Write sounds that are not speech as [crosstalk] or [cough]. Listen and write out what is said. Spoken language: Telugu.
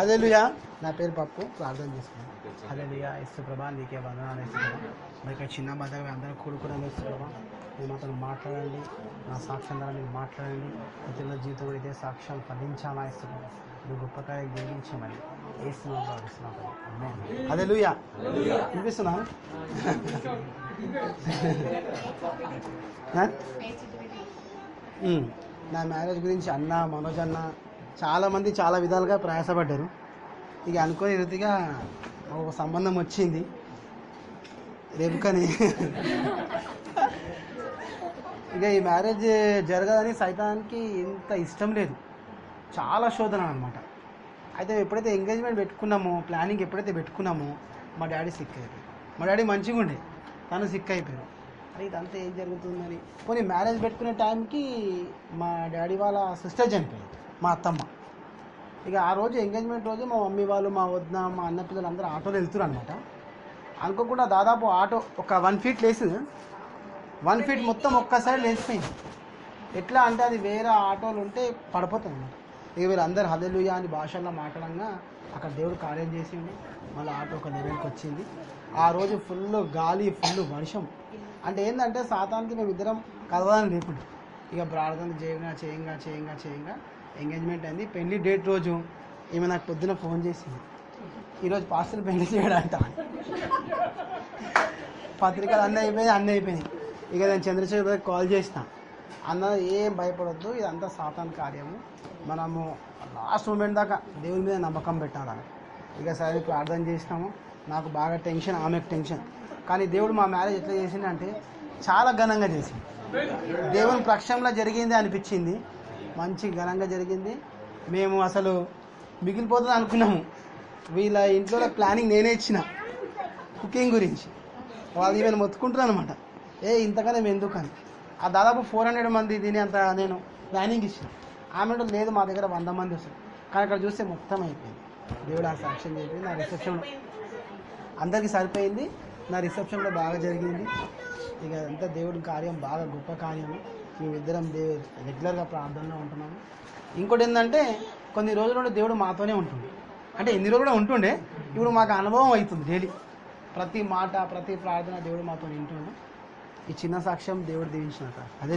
హల్లెలూయా. నా పేరు పప్పు. ప్రార్థన చేసుకున్నాను హల్లెలూయా. ఇస్తు ప్రభా నీకే వందనాలు ఇస్తున్నాను మరి ఇక్కడ చిన్న బాధగా అందరూ కూడుకున్నాను ఇస్తు ప్రభా. మేము అతను మాట్లాడండి. నా సాక్ష్యం ద్వారా మీరు మాట్లాడండి. ఇతరుల జీవితం కూడా ఇదే సాక్ష్యాలు ఫలించాలా ఇస్తున్నాను నువ్వు గొప్ప కార్యం జరిగించమని వేస్తున్నావు ప్రార్థిస్తున్నాను హల్లెలూయా. వినిపిస్తున్నా [laughs] ఉమ్. నా మ్యారేజ్ గురించి అన్న మనోజ్ అన్న చాలామంది చాలా విధాలుగా ప్రయాసపడ్డారు. ఇక అనుకోని రీతిగా ఒక సంబంధం వచ్చింది. రేపు కానీ. ఇక ఈ మ్యారేజ్ జరగదని సైతానికి ఇంత ఇష్టం లేదు. చాలా శోధన అనమాట అయితే ఎప్పుడైతే ఎంగేజ్మెంట్ పెట్టుకున్నామో ప్లానింగ్ ఎప్పుడైతే పెట్టుకున్నామో మా డాడీ సిక్ అయిపోయారు. మా డాడీ మంచిగా ఉండే తను సిక్ అయిపోయారు. అరే ఇదంతా ఏం జరుగుతుందని. పోనీ మ్యారేజ్ పెట్టుకునే టైంకి మా డాడీ వాళ్ళ సిస్టర్ చనిపోయింది మా అత్తమ్మ. ఇక ఆ రోజు ఎంగేజ్మెంట్ రోజు మా మమ్మీ వాళ్ళు మా వద్ద మా అన్న పిల్లలు అందరూ ఆటోలో వెళ్తున్నారు అనమాట అనుకోకుండా దాదాపు ఆటో ఒక వన్ ఫీట్ లేసి వన్ ఫీట్ మొత్తం ఒక్కసారి లేచిపోయింది. ఎట్లా అంటే అది వేరే ఆటోలు ఉంటే పడిపోతుంది అనమాట ఇక వీళ్ళందరూ హదలుయా అని భాషల్లో మాట్లాడంగా అక్కడ దేవుడు కార్యం చేసిండు. మళ్ళీ ఆటో ఒక లెవెల్కి వచ్చింది. ఆ రోజు ఫుల్ గాలి ఫుల్ వర్షం. అంటే ఏంటంటే సాతానికి మేము ఇద్దరం కలవాలని లేకుండా ఇక ప్రార్థన చేయంగా చేయంగా చేయంగా చేయంగా ఎంగేజ్మెంట్ అయింది. పెళ్ళి డేట్ రోజు ఈమె నాకు పొద్దున ఫోన్ చేసింది. ఈరోజు పాస్టర్ పెళ్ళి చేయడంట. పత్రికలు అన్నీ అయిపోయినాయి అన్నీ అయిపోయినాయి. ఇక నేను చంద్రశేఖర్ కాల్ చేసిన. అన్న ఏం భయపడొద్దు ఇదంతా సాతాన్ కార్యము. మనము లాస్ట్ మూమెంట్ దాకా దేవుని మీద నమ్మకం పెట్టాలని ఇక సరే ప్రార్థన చేసినాము. నాకు బాగా టెన్షన్ ఆమెకు టెన్షన్. కానీ దేవుడు మా మ్యారేజ్ ఎట్లా చేసిండంటే చాలా ఘనంగా చేసింది దేవుని ప్రక్షంలో జరిగింది అనిపించింది. మంచి ఘనంగా జరిగింది. మేము అసలు మిగిలిపోతుంది అనుకున్నాము. వీళ్ళ ఇంట్లో ప్లానింగ్ నేనే ఇచ్చిన. కుకింగ్ గురించి. వాళ్ళు ఈవెన్ మొత్తుకుంటున్నాను అనమాట ఏ ఇంతకనే ఎందుకు ఎందుకని? ఆ దాదాపు ఫోర్ హండ్రెడ్ మంది దీని అంత నేను ప్లానింగ్ ఇచ్చిన. ఆమె లేదు మా దగ్గర వంద మంది వస్తారు. కానీ అక్కడ చూస్తే మొత్తం అయిపోయింది. దేవుడు ఆ సాక్ష్యం చెప్పింది నా రిసెప్షన్లో అందరికీ సరిపోయింది. నా రిసెప్షన్లో బాగా జరిగింది. ఇక అంతా దేవుడి కార్యం బాగా గొప్ప కార్యము. మేమిద్దరం దేవు రెగ్యులర్గా ప్రార్థనలో ఉంటున్నాము. ఇంకోటి ఏంటంటే కొన్ని రోజుల నుండి దేవుడు మాతోనే ఉంటుంది అంటే ఎన్ని రోజులు కూడా ఉంటుండే ఇప్పుడు మాకు అనుభవం అవుతుంది డైలీ ప్రతి మాట ప్రతి ప్రార్థన దేవుడు మాతో వింటుండే. ఈ చిన్న సాక్ష్యం దేవుడు దీవించినాక. అదే